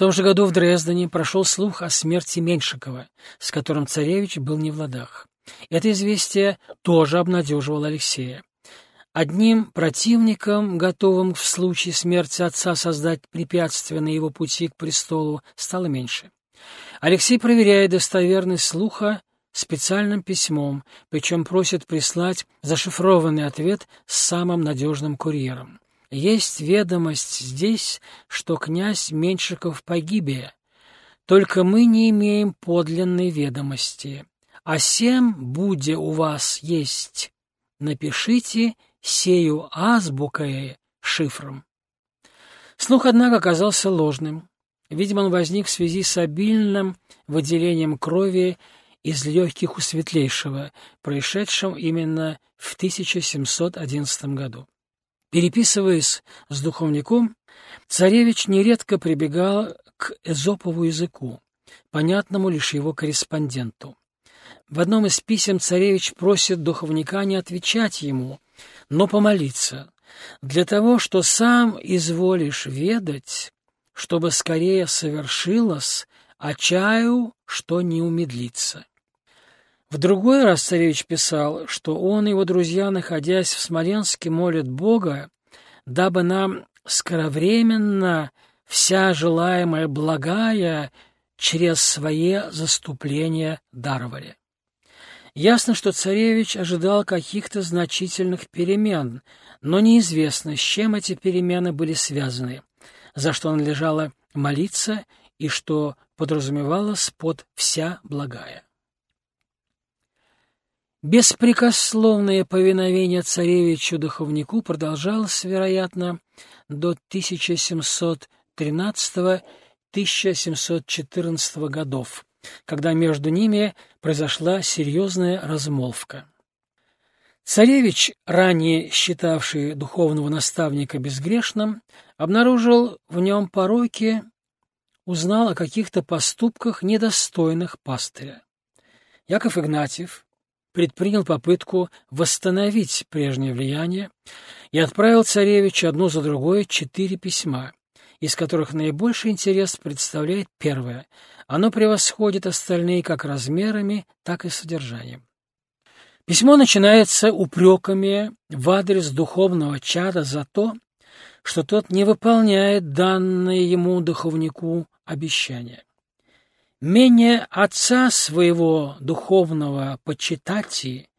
том же году в Дрездене прошел слух о смерти Меньшикова, с которым царевич был не в ладах. Это известие тоже обнадеживало Алексея. Одним противником, готовым в случае смерти отца создать препятствие на его пути к престолу, стало меньше. Алексей проверяет достоверность слуха специальным письмом, причем просит прислать зашифрованный ответ с самым надежным курьером. Есть ведомость здесь, что князь Меньшиков погибе, только мы не имеем подлинной ведомости. А сем, буде у вас есть, напишите сею азбукой шифром. Слух, однако, оказался ложным. Видимо, он возник в связи с обильным выделением крови из легких у светлейшего, происшедшим именно в 1711 году. Переписываясь с духовником, царевич нередко прибегал к эзопову языку, понятному лишь его корреспонденту. В одном из писем царевич просит духовника не отвечать ему, но помолиться, для того, что сам изволишь ведать, чтобы скорее совершилось, а чаю, что не умедлится. В другой раз царевич писал, что он и его друзья, находясь в Смоленске, молят Бога, дабы нам скоровременно вся желаемая благая через свое заступление даровали. Ясно, что царевич ожидал каких-то значительных перемен, но неизвестно, с чем эти перемены были связаны, за что надлежало молиться и что подразумевалось под «вся благая». Беспрекословное повиновение царевичу-духовнику продолжалось, вероятно, до 1713-1714 годов, когда между ними произошла серьезная размолвка. Царевич, ранее считавший духовного наставника безгрешным, обнаружил в нем пороки, узнал о каких-то поступках, недостойных пастыря. Яков Игнатьев, предпринял попытку восстановить прежнее влияние и отправил царевичу одно за другое четыре письма, из которых наибольший интерес представляет первое. Оно превосходит остальные как размерами, так и содержанием. Письмо начинается упреками в адрес духовного чада за то, что тот не выполняет данное ему духовнику обещание. Менее отца своего духовного почитати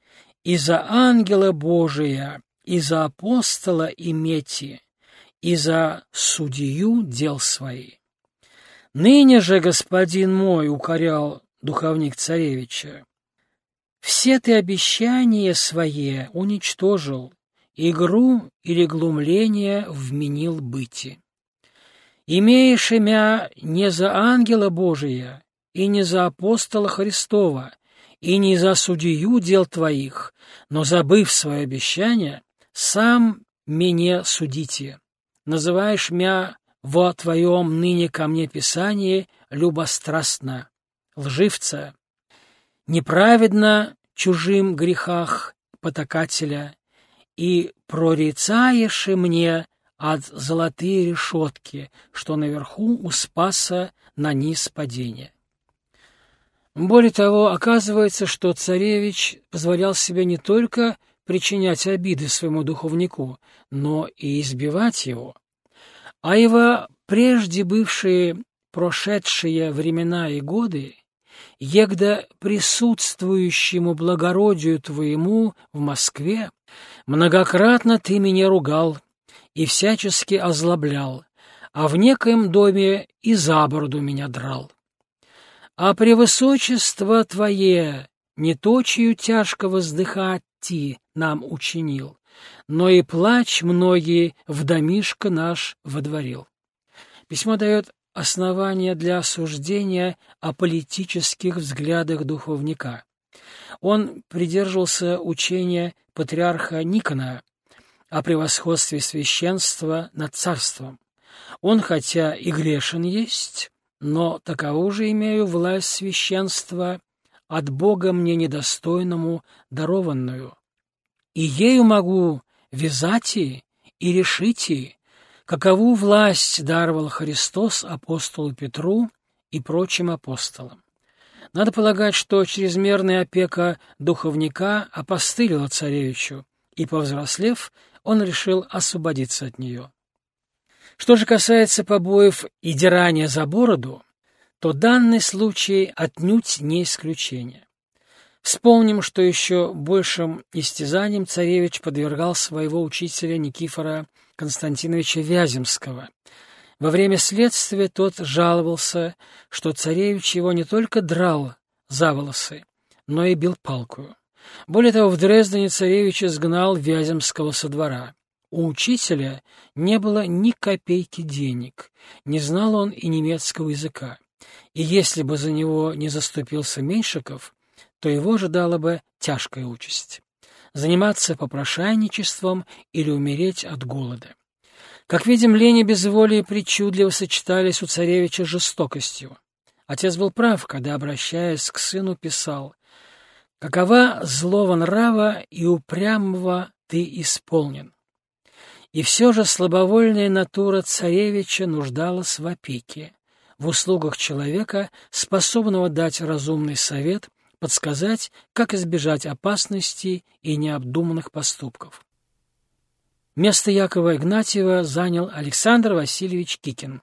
и за ангела Божия, и за апостола имети, и за судью дел свои. Ныне же, господин мой, укорял духовник царевича, все ты обещания свои уничтожил, игру или глумление вменил быти. Имеешь имя не за ангела Божия, и не за апостола Христова, и не за судью дел твоих, но, забыв свое обещание, сам меня судите. Называешь мя во твоем ныне ко мне писании любострастно, лживца, неправедно чужим грехах потакателя, и прорицаешь мне от золотые решетки, что наверху у спаса на низ падения. Более того, оказывается, что царевич позволял себе не только причинять обиды своему духовнику, но и избивать его. А его прежде бывшие прошедшие времена и годы, егда присутствующему благородию твоему в Москве, многократно ты меня ругал и всячески озлоблял, а в некоем доме и за бороду меня драл а превысочество Твое не точию тяжко воздыхать ти нам учинил, но и плач многие в домишко наш водворил. Письмо дает основания для осуждения о политических взглядах духовника. Он придерживался учения патриарха Никона о превосходстве священства над царством. Он, хотя и грешен есть, но такову же имею власть священства от Бога мне недостойному дарованную, и ею могу вязать и, и решить и, какову власть даровал Христос апостолу Петру и прочим апостолам. Надо полагать, что чрезмерная опека духовника опостылила царевичу, и, повзрослев, он решил освободиться от нее. Что же касается побоев и дирания за бороду, то данный случай отнюдь не исключение. Вспомним, что еще большим истязанием царевич подвергал своего учителя Никифора Константиновича Вяземского. Во время следствия тот жаловался, что царевич его не только драл за волосы, но и бил палкою. Более того, в Дрездене царевич изгнал Вяземского со двора. У учителя не было ни копейки денег, не знал он и немецкого языка. И если бы за него не заступился Меньшиков, то его ожидала бы тяжкая участь — заниматься попрошайничеством или умереть от голода. Как видим, лень и безволие причудливо сочетались у царевича с жестокостью. Отец был прав, когда, обращаясь к сыну, писал «Какова злого нрава и упрямого ты исполнен». И все же слабовольная натура царевича нуждалась в опеке, в услугах человека, способного дать разумный совет, подсказать, как избежать опасностей и необдуманных поступков. Место Якова Игнатьева занял Александр Васильевич Кикин.